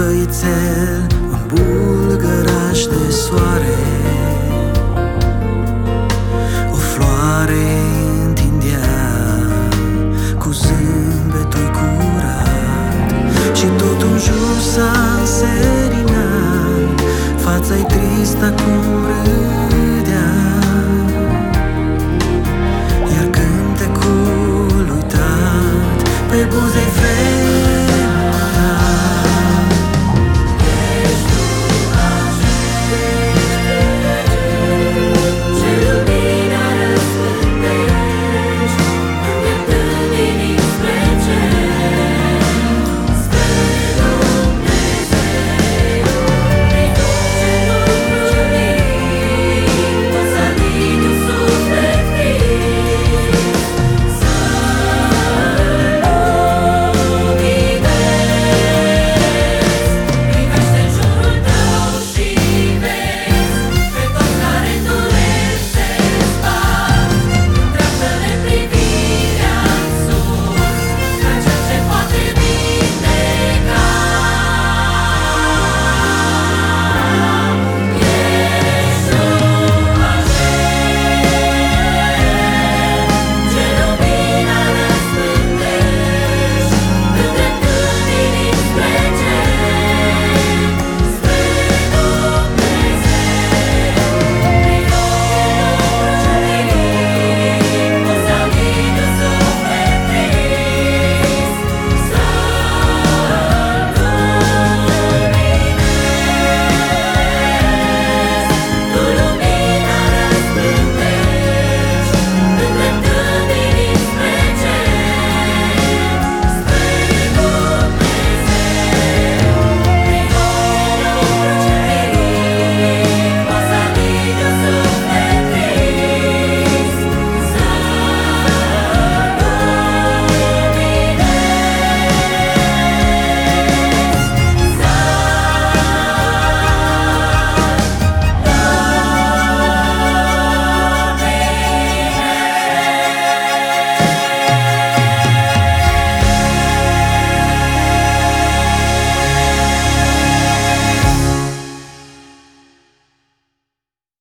căițel În bulgăraș de soare. O floare întindea Cu zâmbetul curat. Și tot un jur s-a serinat Fața-i tristă cum râd.